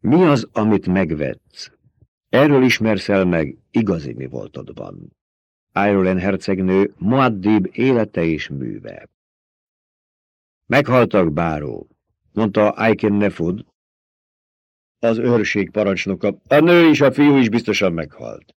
Mi az, amit megvetsz? Erről ismersz el meg igazi mi voltodban. Ireland hercegnő Muaddib élete és műve. Meghaltak, báró, mondta Aiken Nefud, az őrség parancsnoka. A nő és a fiú is biztosan meghalt.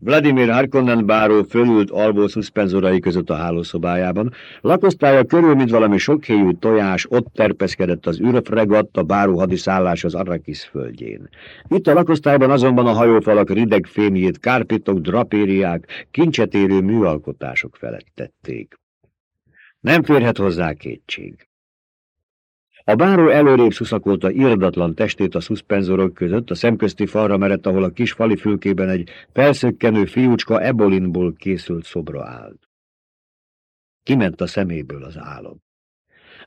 Vladimir Harkonnen báró fölült alvó szuszpenzorai között a hálószobájában. Lakosztálya körül, mint valami sokhéjú tojás, ott terpeszkedett az űrfregatt a báró hadiszállás az Arrakis földjén. Itt a lakosztályban azonban a hajófalak rideg fémjét kárpitok, drapériák, kincsetérő műalkotások felettették. Nem férhet hozzá kétség. A báró előrébb szuszakolta irdatlan testét a szuszpenzorok között, a szemközti falra merett, ahol a kis fali fülkében egy felszökkenő fiúcska ebolinból készült szobra állt. Kiment a szeméből az álom.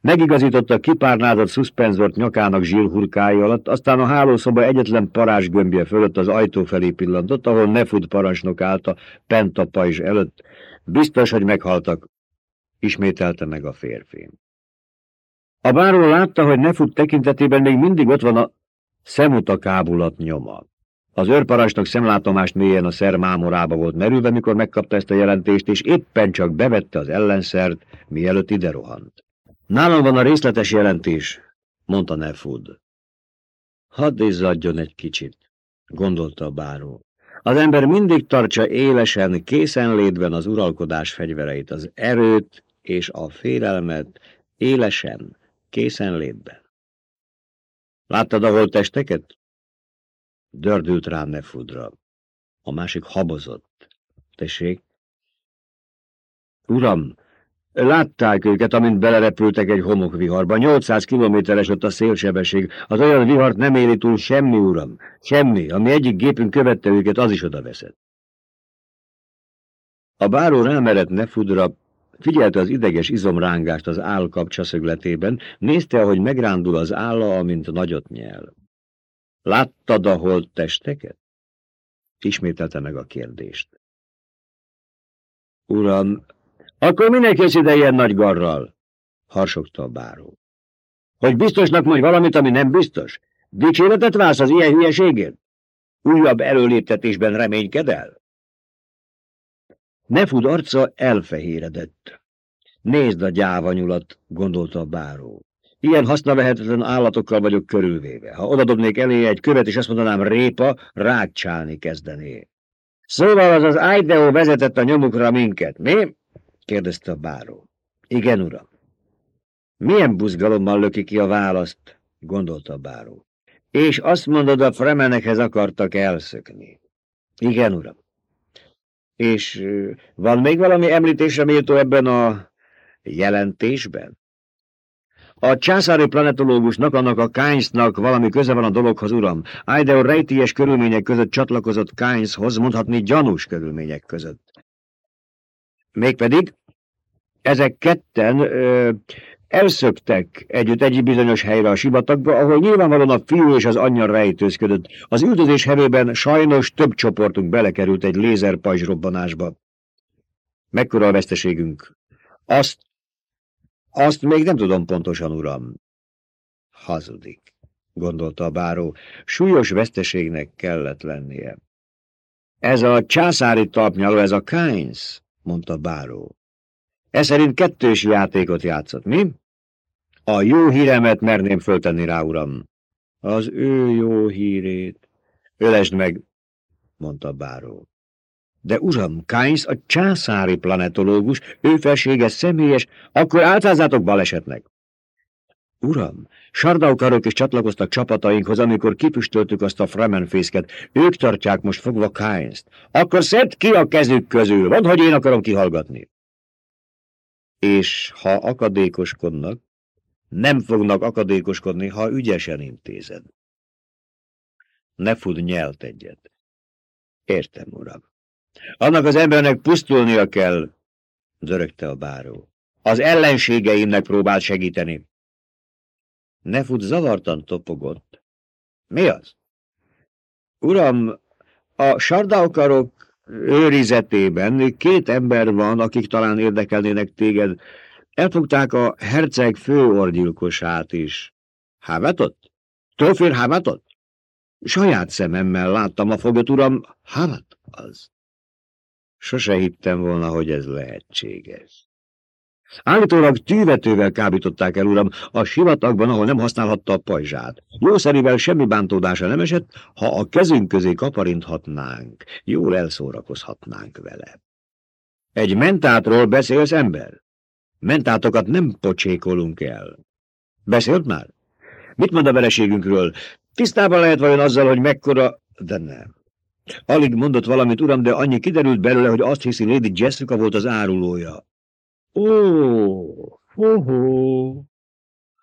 Megigazította kipárnázott szuszpenzort nyakának zsílhurkái alatt, aztán a hálószoba egyetlen parázsgömbje fölött az ajtó felé pillantott, ahol Nefud parancsnok állt a pentapajzs előtt. Biztos, hogy meghaltak, ismételte meg a férfi. A báró látta, hogy Nefut tekintetében még mindig ott van a szemuta kábulat nyoma. Az őrparancsnok szemlátomást mélyen a szer mámorába volt merülve, mikor megkapta ezt a jelentést, és éppen csak bevette az ellenszert, mielőtt ide rohant. Nálam van a részletes jelentés, mondta Nefud. Hadd izzadjon egy kicsit, gondolta a báró. Az ember mindig tartsa élesen, készenlétben az uralkodás fegyvereit, az erőt és a félelmet, élesen, készenlétben. Láttad a testeket? Dördült rá Nefudra. A másik habozott. Tessék? Uram, látták őket, amint belerepültek egy homokviharba. 800 kilométeres ott a szélsebesség. Az olyan vihart nem éli túl semmi, uram. Semmi. Ami egyik gépünk követte őket, az is oda veszett. A báró rámerett Nefudra, Figyelte az ideges izomrángást az áll kapcsaszögletében, nézte, ahogy megrándul az álla, amint nagyot nyel. Láttad a holt testeket? Ismételte meg a kérdést. Uram, akkor minek jössz ide ilyen nagy garral? Harsogta a báró. Hogy biztosnak mondj valamit, ami nem biztos? Dicséretet válsz az ilyen hülyeségért? Újabb előléptetésben reménykedel? Nefud arca elfehéredett. Nézd a gyávanyulat, gondolta a báró. Ilyen hasznavehetetlen állatokkal vagyok körülvéve. Ha odadobnék elé egy követ, és azt mondanám répa, rákcsálni kezdené. Szóval az az Idaho vezetett a nyomukra minket, mi? kérdezte a báró. Igen, uram. Milyen buzgalommal löki ki a választ, gondolta a báró. És azt mondod, a fremenekhez akartak elszökni. Igen, uram. És van még valami említésre méltó ebben a jelentésben? A császári planetológusnak, annak a Keynesnak valami köze van a dologhoz, uram. Idaho rejtélyes körülmények között csatlakozott Keyneshoz, mondhatni gyanús körülmények között. Mégpedig ezek ketten ö, Elszöktek együtt egy bizonyos helyre a sivatagba, ahol nyilvánvalóan a fiú és az anyja rejtőzködött. Az üldözés hevében sajnos több csoportunk belekerült egy lézerpajzs robbanásba. Mekkora a veszteségünk? Azt, azt még nem tudom pontosan, uram. Hazudik, gondolta a báró. Súlyos veszteségnek kellett lennie. Ez a császári talpnyaló, ez a Keynes, mondta báró. Ez szerint kettős játékot játszott, mi? A jó híremet merném föltenni rá, uram. Az ő jó hírét. Ölesd meg, mondta báró. De uram, Kainz a császári planetológus, ő felsége személyes, akkor áltázátok balesetnek. Uram, sardaukarok is csatlakoztak csapatainkhoz, amikor kifüstöltük azt a Fremenfészket. Ők tartják most fogva Kainzt. Akkor szedd ki a kezük közül, mondd, hogy én akarom kihallgatni. És ha akadékoskodnak, nem fognak akadékoskodni, ha ügyesen intézed. Ne fud nyelt egyet. Értem, uram. Annak az embernek pusztulnia kell, dörögte a báró. Az ellenségeimnek próbál segíteni. Nefut zavartan topogott. Mi az? Uram, a sardaukarok őrizetében két ember van, akik talán érdekelnének téged. Elfogták a herceg főorgyilkosát is. Hávetott? Trófér Havatot? Saját szememmel láttam a fogott, uram, Havat az. Sose hittem volna, hogy ez lehetséges. Állítólag tűvetővel kábították el, uram, a sivatagban, ahol nem használhatta a pajzsát. Jószerivel semmi bántódása nem esett, ha a kezünk közé kaparinthatnánk, jól elszórakozhatnánk vele. Egy mentátról beszélsz, ember? Mentátokat nem pocsékolunk el. Beszélt már? Mit mond a vereségünkről? Tisztában lehet vajon azzal, hogy mekkora... De nem. Alig mondott valamit, uram, de annyi kiderült belőle, hogy azt hiszi Lady Jessica volt az árulója. Ó, ho, ho.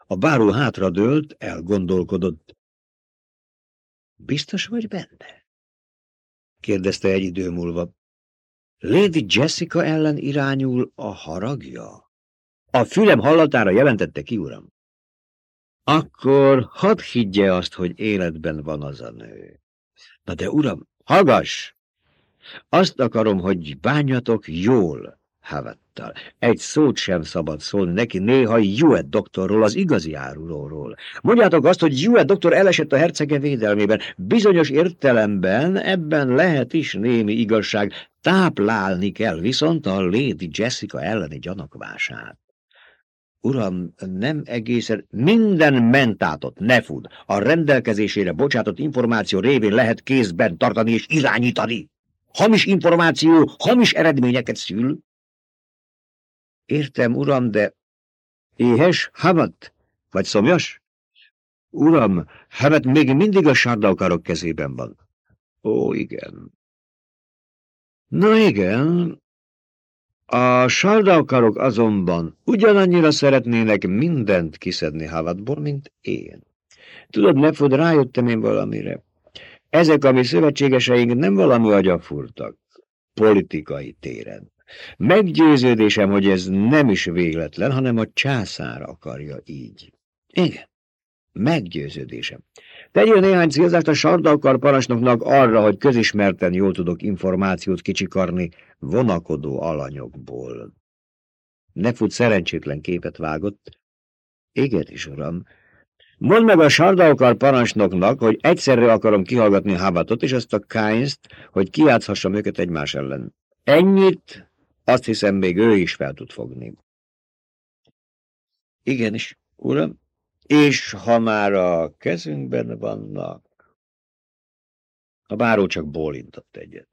A báró hátradőlt, elgondolkodott. Biztos vagy benne? kérdezte egy idő múlva. Lady Jessica ellen irányul a haragja? A fülem hallatára jelentette ki, uram. Akkor hadd higgye azt, hogy életben van az a nő. Na de, uram, hallgass! Azt akarom, hogy bánjatok jól, Havattal. Egy szót sem szabad szólni neki néha Hewitt doktorról, az igazi árulóról. Mondjátok azt, hogy Hewitt doktor elesett a hercege védelmében. Bizonyos értelemben ebben lehet is némi igazság. Táplálni kell viszont a Lady Jessica elleni gyanakvását. Uram, nem egészen minden mentátot, ne fud, a rendelkezésére bocsátott információ révén lehet kézben tartani és irányítani. Hamis információ, hamis eredményeket szül. Értem, uram, de éhes, havat, vagy szomjas? Uram, havat még mindig a sárdalkarok kezében van. Ó, igen. Na igen, a sardaukarok azonban ugyanannyira szeretnének mindent kiszedni Havadból, mint én. Tudod, Nefod, rájöttem én valamire. Ezek a mi szövetségeseink nem valami agyafurtak, politikai téren. Meggyőződésem, hogy ez nem is végletlen, hanem a császár akarja így. Igen, meggyőződésem. Tegyél néhány célzást a sardaukar parancsnoknak arra, hogy közismerten jól tudok információt kicsikarni vonakodó alanyokból. Nefut szerencsétlen képet vágott. Igen is, uram. Mondd meg a sardaukar parancsnoknak, hogy egyszerre akarom kihallgatni Havatot és azt a Kainst, hogy kiátszhassam őket egymás ellen. Ennyit, azt hiszem, még ő is fel tud fogni. Igenis, uram. És ha már a kezünkben vannak... A báró csak bólintott egyet.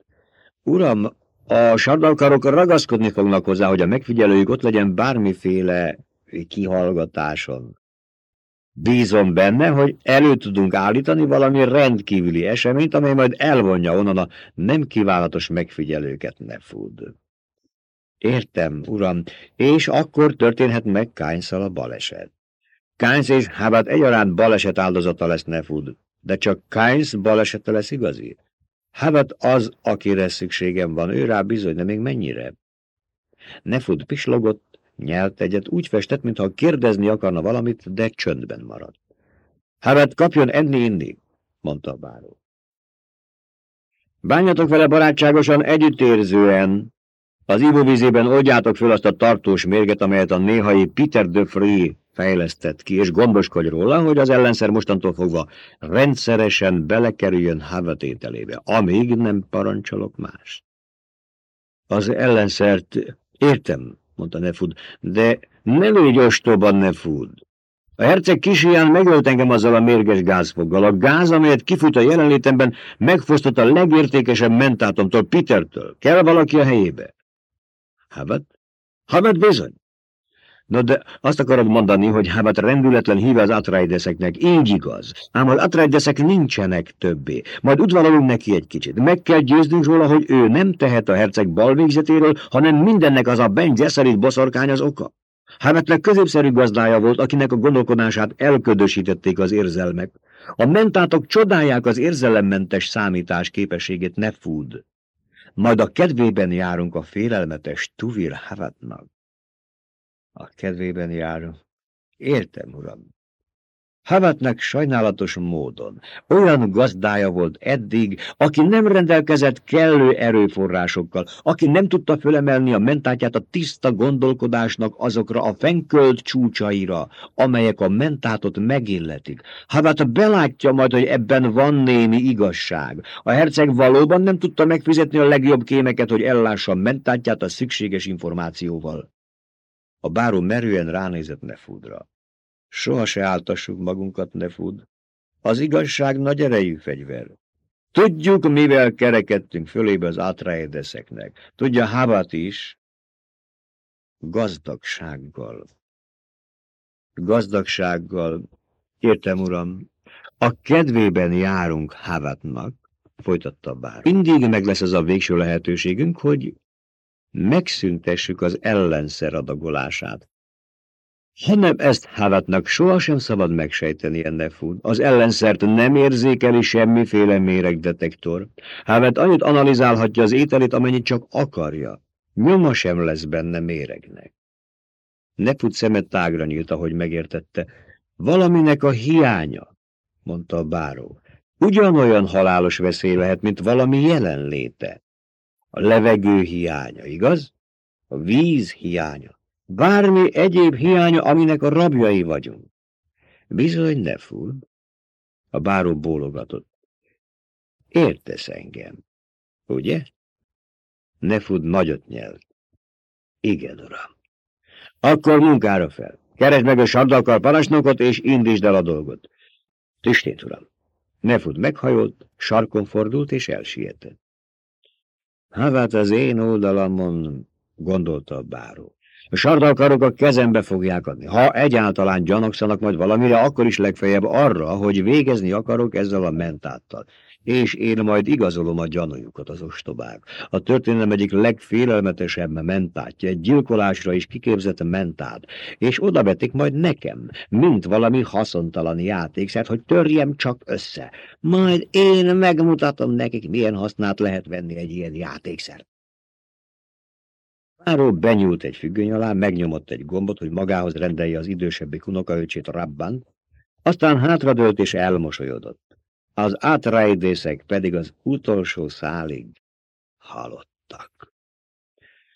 Uram, a sardalkarok ragaszkodni fognak hozzá, hogy a megfigyelőjük ott legyen bármiféle kihallgatáson. Bízom benne, hogy elő tudunk állítani valami rendkívüli eseményt, amely majd elvonja onnan a nem kívánatos megfigyelőket, ne fud. Értem, uram, és akkor történhet meg Kányszal a baleset. Kainz és Habat egyaránt baleset áldozata lesz Nefud, de csak Kainz balesete lesz igazi. Habat az, akire szükségem van, ő rá bizony, de még mennyire? Nefud pislogott, nyelt egyet, úgy festett, mintha kérdezni akarna valamit, de csöndben maradt. Habat kapjon enni-inni, mondta a báró. Bánjatok vele barátságosan, együttérzően. Az ivóvízében oldjátok föl azt a tartós mérget, amelyet a néhai Peter de Free fejlesztett ki, és gondoskodj róla, hogy az ellenszer mostantól fogva rendszeresen belekerüljön havatételébe, amíg nem parancsolok más. Az ellenszert értem, mondta Nefud, de ne légy ostoba, Nefud. A herceg kisiján megölt engem azzal a mérges gázfoggal. A gáz, amelyet kifut a jelenlétemben, megfosztott a legértékesebb mentátomtól, Petertől. Kell valaki a helyébe? Havat? Havat bizony. No, de azt akarod mondani, hogy Hábat rendületlen híve az Atreideszeknek. Így igaz. Ám az Atreideszek nincsenek többé. Majd udvarolunk neki egy kicsit. Meg kell győznünk róla, hogy ő nem tehet a herceg balvégzetéről, hanem mindennek az a Ben Gesserit boszorkány az oka. Hábatnek középszerű gazdája volt, akinek a gondolkodását elködösítették az érzelmek. A mentátok csodálják az érzelemmentes számítás képességét, ne fúd. Majd a kedvében járunk a félelmetes Tuvir Havatnak. A kedvében járunk. Értem, uram. Havatnak sajnálatos módon olyan gazdája volt eddig, aki nem rendelkezett kellő erőforrásokkal, aki nem tudta fölemelni a mentátját a tiszta gondolkodásnak azokra a fenkölt csúcsaira, amelyek a mentátot megilletik. Havat belátja majd, hogy ebben van némi igazság. A herceg valóban nem tudta megfizetni a legjobb kémeket, hogy ellássa a mentátját a szükséges információval. A báró merően ránézett Nefudra. Soha se áltassuk magunkat, Nefud. Az igazság nagy erejű fegyver. Tudjuk, mivel kerekedtünk fölébe az átrájedeszeknek. Tudja Havat is. Gazdagsággal. Gazdagsággal. Értem, uram. A kedvében járunk Havatnak, folytatta bár. Mindig meg lesz az a végső lehetőségünk, hogy megszüntessük az ellenszer adagolását. Hanem ezt Havatnak sohasem szabad megsejteni ennek fut. Az ellenszert nem érzékeli semmiféle méregdetektor. Havat annyit analizálhatja az ételét, amennyit csak akarja. Nyoma sem lesz benne méregnek. Nefut szemet tágra nyílt, ahogy megértette. Valaminek a hiánya, mondta a báró. Ugyanolyan halálos veszély lehet, mint valami jelenléte. A levegő hiánya, igaz? A víz hiánya. Bármi egyéb hiánya, aminek a rabjai vagyunk. Bizony, ne fúr. A báró bólogatott. Értesz engem, ugye? Nefud nagyot nyelt. Igen, uram. Akkor munkára fel. Keresd meg a sardalkar parancsnokot, és indítsd el a dolgot. Tüstént, uram. Nefud meghajolt, sarkon fordult, és elsietett. Hát az én oldalamon, gondolta a báró. A sardalkarok a kezembe fogják adni. Ha egyáltalán gyanakszanak majd valamire, akkor is legfeljebb arra, hogy végezni akarok ezzel a mentáttal és én majd igazolom a gyanújukat az ostobák. A történelem egyik legfélelmetesebb mentátja, egy gyilkolásra is kiképzett mentát, és odavetik majd nekem, mint valami haszontalan játékszert, hogy törjem csak össze. Majd én megmutatom nekik, milyen hasznát lehet venni egy ilyen játékszert. Máró benyúlt egy függöny alá, megnyomott egy gombot, hogy magához rendelje az idősebbik unokaöcsét Rabban, aztán hátradőlt és elmosolyodott az átrájdészek pedig az utolsó szálig halottak.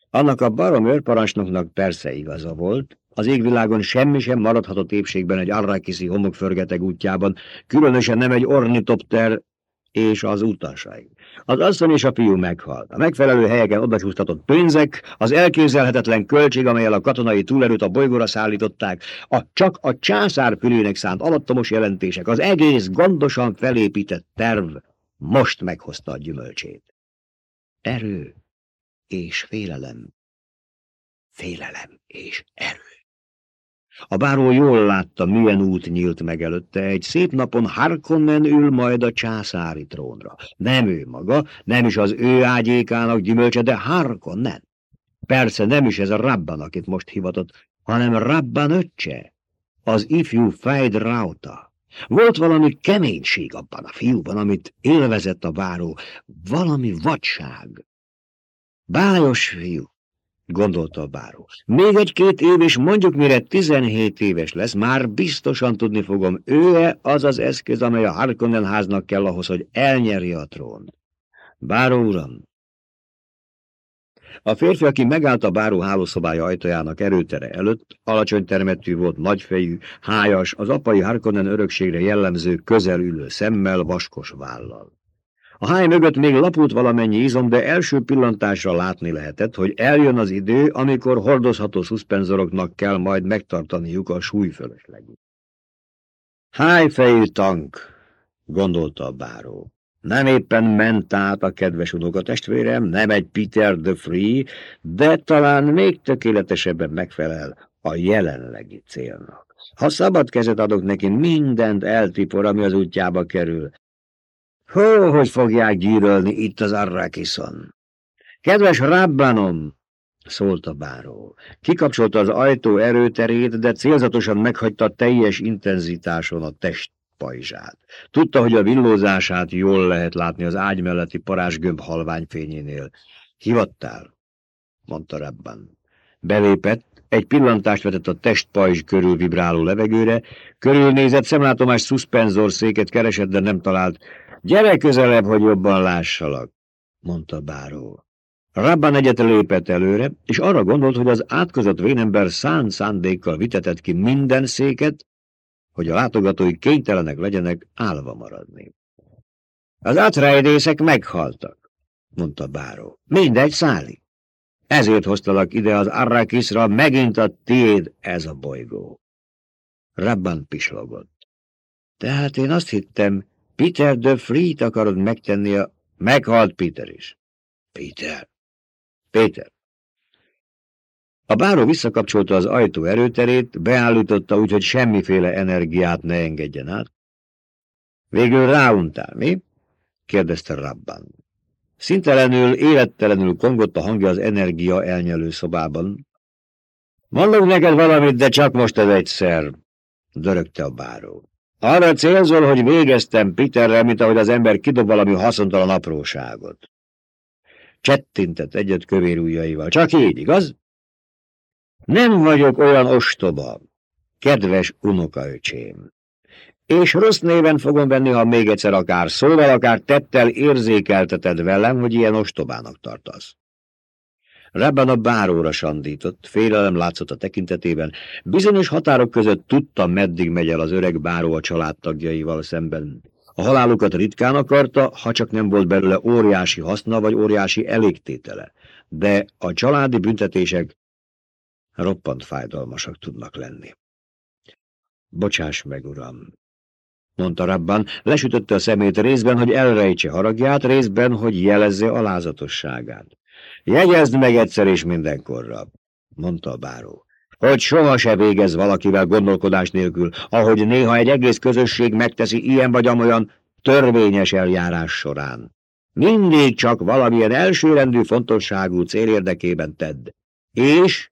Annak a barom őrparancsnoknak persze igaza volt, az égvilágon semmi sem maradhatott épségben egy arrakiszi homokförgeteg útjában, különösen nem egy ornitopter és az utasai. Az asszony és a fiú meghalt. A megfelelő helyeken odacsúsztatott pénzek, az elképzelhetetlen költség, amelyel a katonai túlerőt a bolygóra szállították, a csak a császár fülőnek szánt alattomos jelentések, az egész gondosan felépített terv most meghozta a gyümölcsét. Erő és félelem. Félelem és erő. A báró jól látta, milyen út nyílt meg előtte. Egy szép napon Harkonnen ül majd a császári trónra. Nem ő maga, nem is az ő ágyékának gyümölcse, de Harkonnen. Persze nem is ez a Rabban, akit most hivatott, hanem Rabban öccse, az ifjú Fejd Rauta. Volt valami keménység abban a fiúban, amit élvezett a báró, valami vadság. Bájos fiú, gondolta a báró. Még egy-két év, és mondjuk mire tizenhét éves lesz, már biztosan tudni fogom, ő-e az az eszköz, amely a Harkonnen háznak kell ahhoz, hogy elnyerje a trón. Báró uram! A férfi, aki megállt a báró hálószobája ajtajának erőtere előtt, alacsony termetű volt, nagyfejű, hájas, az apai Harkonnen örökségre jellemző közelülő szemmel, vaskos vállal. A háj mögött még lapult valamennyi izom, de első pillantásra látni lehetett, hogy eljön az idő, amikor hordozható szuszpenzoroknak kell majd megtartaniuk a súlyfölöslegét. Hájfejű tank, gondolta a báró. Nem éppen ment át a kedves unokatestvérem, nem egy Peter the Free, de talán még tökéletesebben megfelel a jelenlegi célnak. Ha szabad kezet adok neki, mindent eltipor, ami az útjába kerül. Hó, hogy fogják gyűrölni itt az Arrakiszon. Kedves Rabbanom, szólt a báró. Kikapcsolta az ajtó erőterét, de célzatosan meghagyta teljes intenzitáson a test pajzsát. Tudta, hogy a villózását jól lehet látni az ágy melletti parázsgömb halványfényénél. Hivattál, mondta Rabban. Belépett, egy pillantást vetett a testpajzs körül vibráló levegőre, körülnézett, szemlátomás széket keresett, de nem talált. Gyere közelebb, hogy jobban lássalak, mondta Báró. Rabban egyet lépett előre, és arra gondolt, hogy az átkozott vénember szán szándékkal vitetett ki minden széket, hogy a látogatói kénytelenek legyenek állva maradni. Az átrejdészek meghaltak, mondta Báró. Mindegy, Száli. Ezért hoztalak ide az Arrakisra, megint a tiéd ez a bolygó. Rabban pislogott. Tehát én azt hittem, Peter de Freet akarod megtenni a... Meghalt Peter is. Peter. Péter. A báró visszakapcsolta az ajtó erőterét, beállította úgy, hogy semmiféle energiát ne engedjen át. Végül ráuntál, mi? kérdezte Rabban. Szintelenül, élettelenül kongott a hangja az energia elnyelő szobában. Mondok neked valamit, de csak most ez egyszer, dörögte a báró. Arra célzol, hogy végeztem Peterrel, mint ahogy az ember kidob valami haszontalan apróságot. Csettintett egyet kövér ujjaival. Csak így, igaz? Nem vagyok olyan ostoba, kedves unokaöcsém. És rossz néven fogom venni, ha még egyszer akár szóval, akár tettel érzékelteted velem, hogy ilyen ostobának tartasz. Rebben a báróra sandított, félelem látszott a tekintetében. Bizonyos határok között tudta, meddig megy el az öreg báró a családtagjaival szemben. A halálukat ritkán akarta, ha csak nem volt belőle óriási haszna vagy óriási elégtétele. De a családi büntetések roppant fájdalmasak tudnak lenni. Bocsáss meg, uram, mondta Rabban, lesütötte a szemét részben, hogy elrejtse haragját, részben, hogy jelezze alázatosságát. Jegyezd meg egyszer és mindenkorra, mondta a báró, hogy soha se végez valakivel gondolkodás nélkül, ahogy néha egy egész közösség megteszi ilyen vagy amolyan törvényes eljárás során. Mindig csak valamilyen elsőrendű fontosságú cél érdekében tedd. És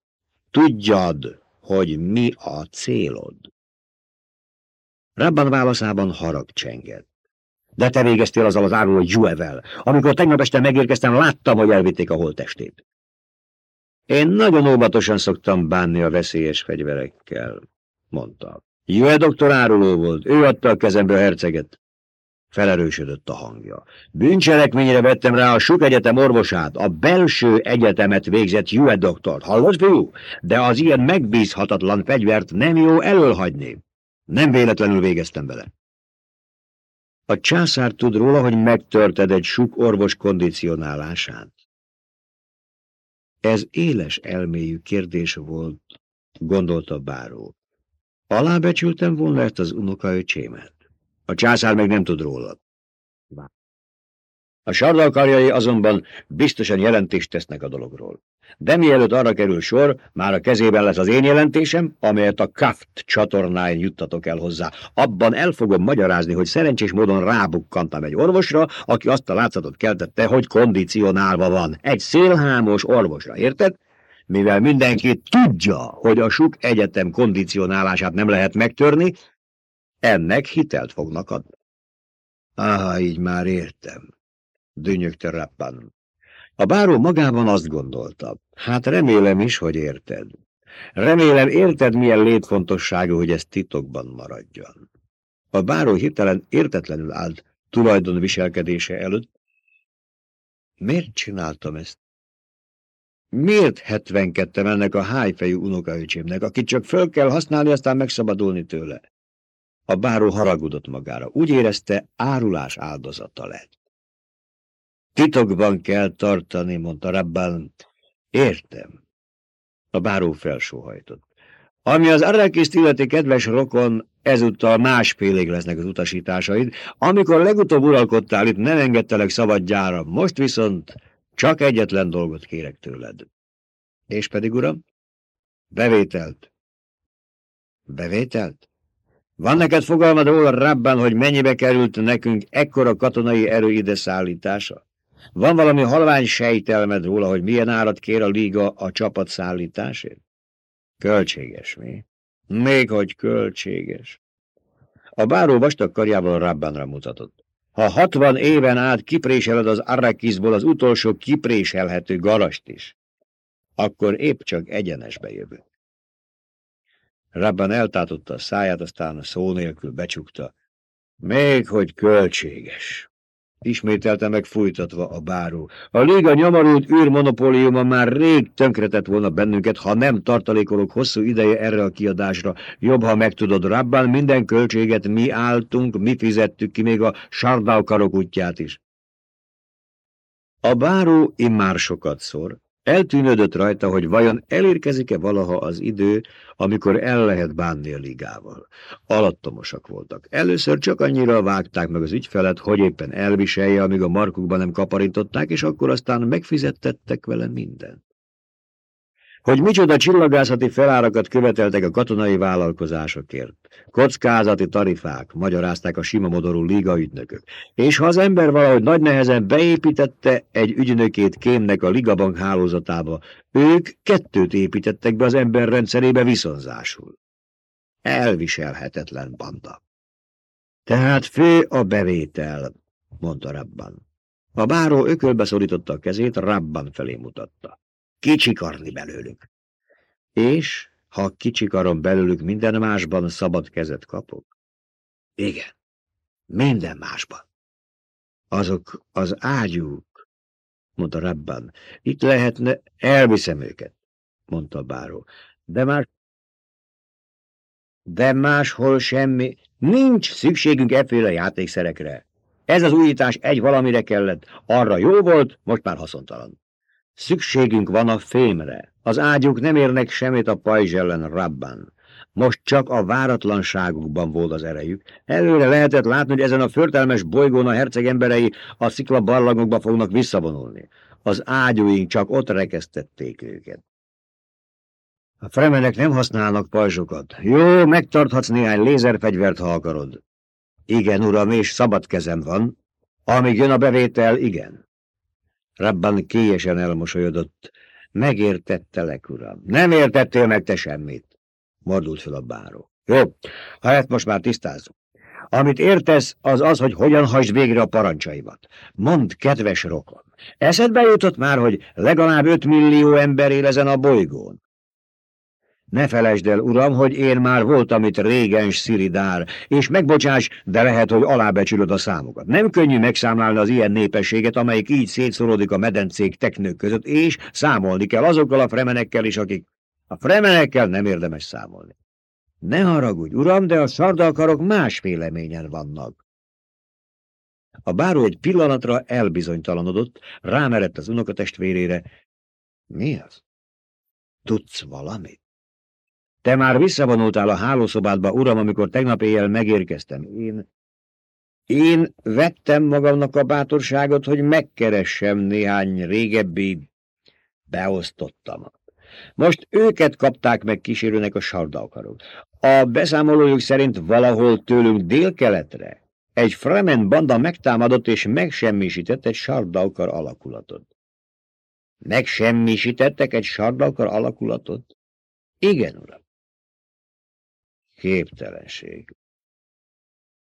tudjad, hogy mi a célod. Rabban válaszában harag csengett. De te végeztél azzal az áruló Juevel. Amikor tegnap este megérkeztem, láttam, hogy elvitték a holttestét. Én nagyon óvatosan szoktam bánni a veszélyes fegyverekkel, mondta. Jue doktor áruló volt, ő adta a kezembe a herceget. Felerősödött a hangja. Bűncselekményre vettem rá a Suk Egyetem orvosát, a belső egyetemet végzett Jue doktort. Hallod, fiú? De az ilyen megbízhatatlan fegyvert nem jó elölhagyni. Nem véletlenül végeztem vele. A császár tud róla, hogy megtörted egy Suk orvos kondicionálását. Ez éles elmélyű kérdés volt, gondolta báró. Alábecsültem volna ezt az unokaöcsémet. A császár meg nem tud róla. A sardalkarjai azonban biztosan jelentést tesznek a dologról. De mielőtt arra kerül sor, már a kezében lesz az én jelentésem, amelyet a Kaft csatornáin juttatok el hozzá. Abban el fogom magyarázni, hogy szerencsés módon rábukkantam egy orvosra, aki azt a látszatot keltette, hogy kondicionálva van. Egy szélhámos orvosra, érted? Mivel mindenki tudja, hogy a Suk Egyetem kondicionálását nem lehet megtörni, ennek hitelt fognak adni. Áha, így már értem, dönyögte Rappan. A báró magában azt gondolta, hát remélem is, hogy érted. Remélem érted, milyen létfontosságú, hogy ez titokban maradjon. A báró hirtelen értetlenül állt tulajdon viselkedése előtt. Miért csináltam ezt? Miért hetvenkettem ennek a hájfejű unokaöcsémnek, akit csak föl kell használni, aztán megszabadulni tőle? A báró haragudott magára. Úgy érezte, árulás áldozata lett. Titokban kell tartani, mondta Rabban. Értem. A báró felsóhajtott. Ami az Arrakiszt illeti kedves rokon, ezúttal másfélig lesznek az utasításaid. Amikor legutóbb uralkodtál itt, nem engedtelek szabadjára, most viszont csak egyetlen dolgot kérek tőled. És pedig, uram? Bevételt. Bevételt? Van neked fogalmad róla, Rabban, hogy mennyibe került nekünk ekkora katonai erő ide szállítása? Van valami halvány sejtelmed róla, hogy milyen árat kér a liga a csapat szállításért? Költséges, mi? Még hogy költséges. A báró vastag karjával Rabbanra mutatott. Ha hatvan éven át kipréseled az Arrakizból az utolsó kipréselhető garast is, akkor épp csak egyenesbe jövünk. Rabban eltátotta a száját, aztán szó nélkül becsukta. Még hogy költséges. Ismételte meg fújtatva a báró. A liga nyomorult űrmonopóliuma már rég tönkretett volna bennünket, ha nem tartalékolok hosszú ideje erre a kiadásra. Jobb, ha megtudod, Rabban minden költséget mi álltunk, mi fizettük ki még a Sardau karok útját is. A báró immár sokat szor. Eltűnődött rajta, hogy vajon elérkezik-e valaha az idő, amikor el lehet bánni a ligával. Alattomosak voltak. Először csak annyira vágták meg az ügyfelet, hogy éppen elviselje, amíg a markukban nem kaparintották, és akkor aztán megfizettettek vele mindent. Hogy micsoda csillagászati felárakat követeltek a katonai vállalkozásokért. Kockázati tarifák, magyarázták a sima modorú ligaügynökök. És ha az ember valahogy nagy nehezen beépítette egy ügynökét kémnek a ligabank hálózatába, ők kettőt építettek be az ember rendszerébe viszonzásul. Elviselhetetlen banda. Tehát fő a bevétel, mondta Rabban. A báró ökölbe szorította a kezét, Rabban felé mutatta kicsikarni belőlük. És, ha kicsikarom belőlük, minden másban szabad kezet kapok? Igen, minden másban. Azok az ágyúk, mondta Rabban. Itt lehetne, elviszem őket, mondta báró. De már de máshol semmi. Nincs szükségünk efféle játékszerekre. Ez az újítás egy valamire kellett. Arra jó volt, most már haszontalan. Szükségünk van a fémre. Az ágyuk nem érnek semmit a pajzs ellen rabban. Most csak a váratlanságukban volt az erejük. Előre lehetett látni, hogy ezen a förtelmes bolygón a herceg emberei a szikla barlangokba fognak visszavonulni. Az ágyúink csak ott rekesztették őket. A fremenek nem használnak pajzsokat. Jó, megtarthatsz néhány lézerfegyvert, ha akarod. Igen, uram, és szabad kezem van. Amíg jön a bevétel, igen. Rabban kélyesen elmosolyodott. Megértettelek, uram. Nem értettél meg te semmit, mordult fel a báró. Jó, ha ezt most már tisztázunk. Amit értesz, az az, hogy hogyan hagyd végre a parancsaimat. Mondd, kedves rokon, eszedbe jutott már, hogy legalább öt millió ember él ezen a bolygón? Ne felejtsd el, uram, hogy én már voltam itt régens sziridár, és megbocsáss, de lehet, hogy alábecsülöd a számokat. Nem könnyű megszámlálni az ilyen népességet, amelyik így szétszorodik a medencék teknők között, és számolni kell azokkal a fremenekkel is, akik... A fremenekkel nem érdemes számolni. Ne haragudj, uram, de a sardalkarok más véleményen vannak. A báró egy pillanatra elbizonytalanodott, rámerett az unokatestvérére. Mi az? Tudsz valamit? Te már visszavonultál a hálószobádba, uram, amikor tegnap éjjel megérkeztem. Én... Én vettem magamnak a bátorságot, hogy megkeressem néhány régebbi beosztottam. Most őket kapták meg kísérőnek a sardaukarok. A beszámolójuk szerint valahol tőlünk délkeletre egy Fremen banda megtámadott és megsemmisített egy sardaukar alakulatot. Megsemmisítettek egy sardaukar alakulatot? Igen, uram. Képtelenség.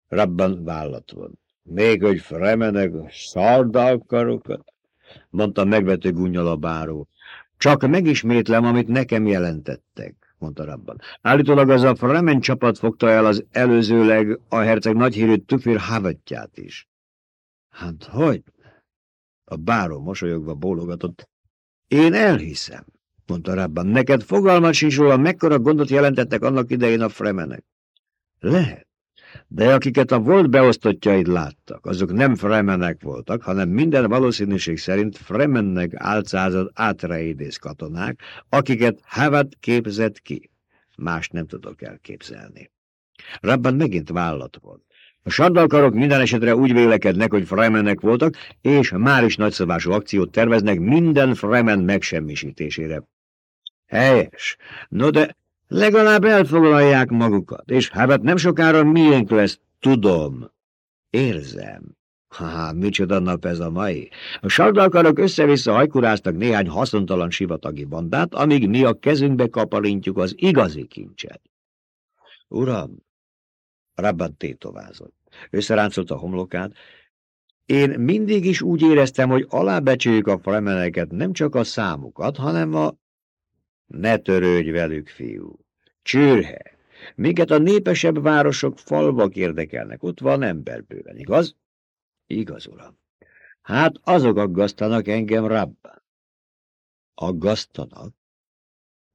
Rabban vállat volt. Még hogy fremenek szardalkarokat, mondta megvető gunnyal a báró. Csak megismétlem, amit nekem jelentettek, mondta Rabban. Állítólag az a fremen csapat fogta el az előzőleg a herceg nagyhírű Tufir Havatját is. Hát hogy? A báró mosolyogva bólogatott. Én elhiszem mondta Rabban. Neked fogalmat sincs róla, mekkora gondot jelentettek annak idején a fremenek. Lehet. De akiket a volt beosztottjaid láttak, azok nem fremenek voltak, hanem minden valószínűség szerint fremennek álcázott átreidész katonák, akiket Havad képzett ki. Más nem tudok elképzelni. Rabban megint vállat volt. A sardalkarok minden esetre úgy vélekednek, hogy fremenek voltak, és már is nagyszabású akciót terveznek minden fremen megsemmisítésére. Helyes. No de legalább elfoglalják magukat, és hát nem sokára miénk lesz, tudom. Érzem. Ha, micsoda nap ez a mai. A sardalkarok össze-vissza hajkuráztak néhány haszontalan sivatagi bandát, amíg mi a kezünkbe kaparintjuk az igazi kincset. Uram, Rabban tétovázott. Összeráncolt a homlokát. Én mindig is úgy éreztem, hogy alábecsüljük a fremeneket nem csak a számukat, hanem a ne törődj velük, fiú. Csőrhe. Minket a népesebb városok, falvak érdekelnek. Ott van emberbőven, igaz? Igaz, uram. Hát azok aggasztanak engem rabban. Aggasztanak?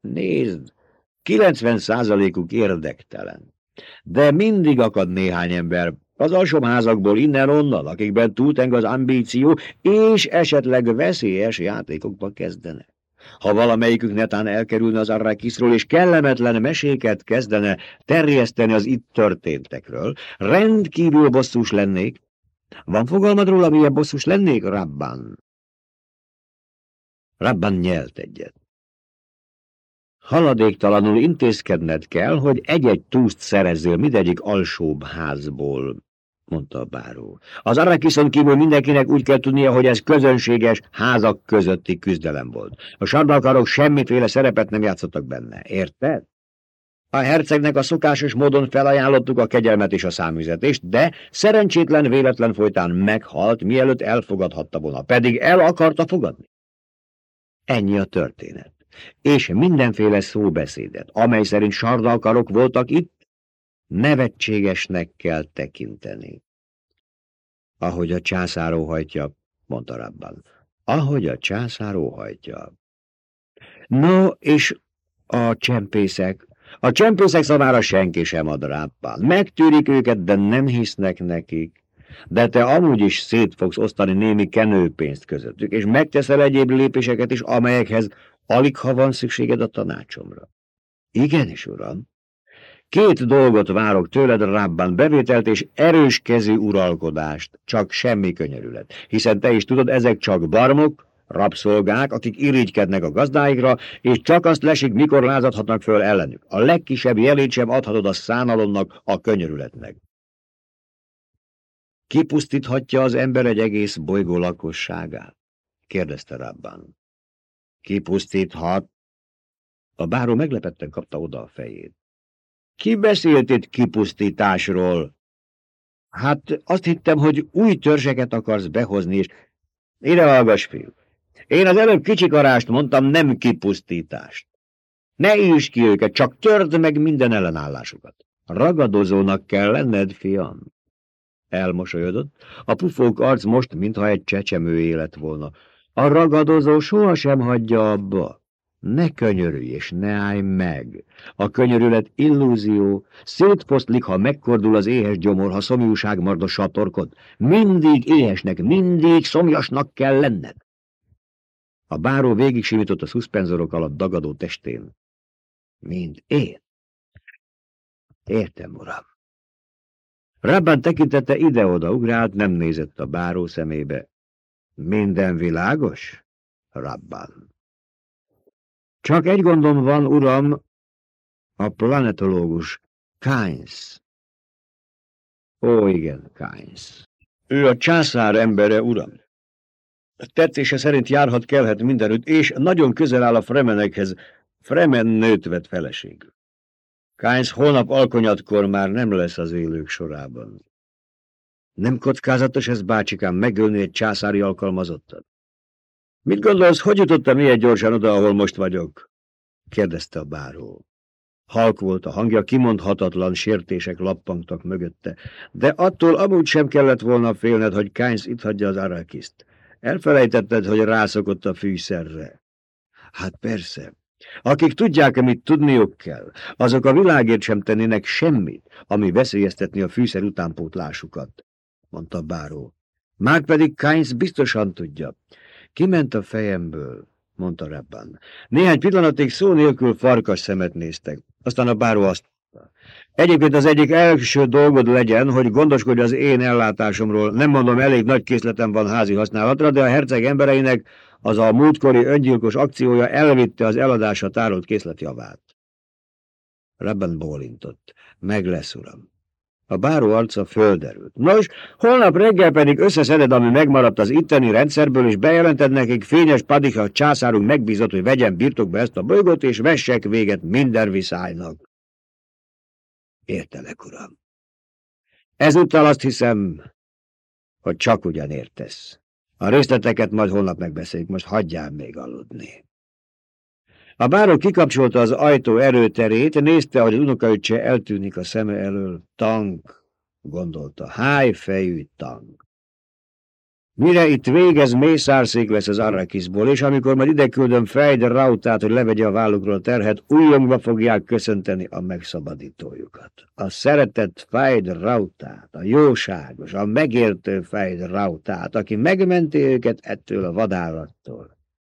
Nézd, 90 százalékuk érdektelen. De mindig akad néhány ember, az alsomházakból innen-onnan, akikben túlteng az ambíció, és esetleg veszélyes játékokba kezdene. Ha valamelyikük netán elkerülne az Arrakiszról, és kellemetlen meséket kezdene terjeszteni az itt történtekről, rendkívül bosszús lennék. Van fogalmad róla, milyen bosszús lennék, Rabban? Rabban nyelt egyet. Haladéktalanul intézkedned kell, hogy egy-egy túszt szerezzél mindegyik alsóbb házból, mondta a báró. Az Arrakiszon kívül mindenkinek úgy kell tudnia, hogy ez közönséges házak közötti küzdelem volt. A sardalkarok semmiféle szerepet nem játszottak benne, érted? A hercegnek a szokásos módon felajánlottuk a kegyelmet és a számüzetést, de szerencsétlen véletlen folytán meghalt, mielőtt elfogadhatta volna, pedig el akarta fogadni. Ennyi a történet. És mindenféle szóbeszédet, amely szerint sardalkarok voltak itt, nevetségesnek kell tekinteni. Ahogy a császár óhajtja, mondta Rabban. Ahogy a császár óhajtja. No, és a csempészek? A csempészek szavára senki sem ad Rabban. Megtűrik őket, de nem hisznek nekik. De te amúgy is szét fogsz osztani némi kenőpénzt közöttük, és megteszel egyéb lépéseket is, amelyekhez alig ha van szükséged a tanácsomra. Igenis, uram. Két dolgot várok tőled, Rabban, bevételt és erős kezű uralkodást, csak semmi könyörület, hiszen te is tudod, ezek csak barmok, rabszolgák, akik irigykednek a gazdáikra, és csak azt lesik, mikor lázadhatnak föl ellenük. A legkisebb jelét sem adhatod a szánalomnak, a könyörületnek. Kipusztíthatja az ember egy egész bolygó lakosságát? kérdezte Rabban. Kipusztíthat? A báró meglepetten kapta oda a fejét. Ki beszélt itt kipusztításról? Hát azt hittem, hogy új törzseket akarsz behozni, és... Ide hallgass, fiú. Én az előbb kicsikarást mondtam, nem kipusztítást. Ne is ki őket, csak törd meg minden ellenállásukat. Ragadozónak kell lenned, fiam. Elmosolyodott. A pufók arc most, mintha egy csecsemő élet volna. A ragadozó sohasem hagyja abba. Ne könyörülj és ne állj meg. A könyörület illúzió, szétfoszlik, ha megkordul az éhes gyomor, ha szomjúság mard a satorkod. Mindig éhesnek, mindig szomjasnak kell lenned. A báró végig simított a szuszpenzorok alatt dagadó testén. Mind én. Értem, uram. Rabban tekintete ide-oda ugrált, nem nézett a báró szemébe. Minden világos? Rabban. Csak egy gondom van, uram, a planetológus, Kynes. Ó, igen, Kynes. Ő a császár embere, uram. Tetszése szerint járhat, kelhet mindenütt, és nagyon közel áll a Fremenekhez. Fremen nőt vett feleségül. Kynes holnap alkonyatkor már nem lesz az élők sorában. Nem kockázatos ez, bácsikám, megölni egy császári alkalmazottat? Mit gondolsz, hogy jutottam ilyen gyorsan oda, ahol most vagyok? kérdezte a báró. Halk volt a hangja, kimondhatatlan sértések lappangtak mögötte, de attól amúgy sem kellett volna félned, hogy Kynes itt hagyja az Arakiszt. Elfelejtetted, hogy rászokott a fűszerre. Hát persze. Akik tudják, amit tudniuk kell, azok a világért sem tennének semmit, ami veszélyeztetni a fűszer utánpótlásukat, mondta Báró. Márpedig Kynes biztosan tudja. Kiment a fejemből, mondta Rebban. Néhány pillanatig szó nélkül farkas szemet néztek. Aztán a báró azt mondta. Egyébként az egyik első dolgod legyen, hogy gondoskodj az én ellátásomról. Nem mondom, elég nagy készletem van házi használatra, de a herceg embereinek az a múltkori öngyilkos akciója elvitte az eladásra tárolt készletjavát. Rebben bólintott. Meg lesz, uram. A báró arca földerült. Nos, holnap reggel pedig összeszeded, ami megmaradt az itteni rendszerből, és bejelented nekik, fényes Padika császárunk megbízott, hogy vegyen birtokba ezt a bolygót, és vessek véget minden viszálynak. Értelek, uram. Ezúttal azt hiszem, hogy csak ugyan értesz. A részleteket majd holnap megbeszéljük, most hagyjál még aludni. A báró kikapcsolta az ajtó erőterét, nézte, hogy unokaöccse eltűnik a szeme elől. Tank, gondolta, hájfejű tank. Mire itt végez, mészárszék lesz az Arrakisból, és amikor majd ide küldöm Fejd Rautát, hogy levegye a vállukról terhet, újongva fogják köszönteni a megszabadítójukat. A szeretett Fejd Rautát, a jóságos, a megértő Fejd Rautát, aki megmenti őket ettől a vadállattól.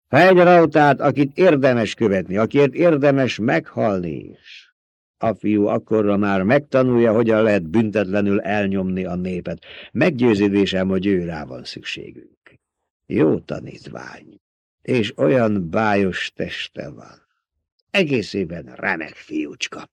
Fejd Rautát, akit érdemes követni, akiért érdemes meghalni is. A fiú akkorra már megtanulja, hogyan lehet büntetlenül elnyomni a népet. Meggyőződésem, hogy ő rá van szükségünk. Jó tanítvány, és olyan bájos teste van. Egészében remek fiúcska.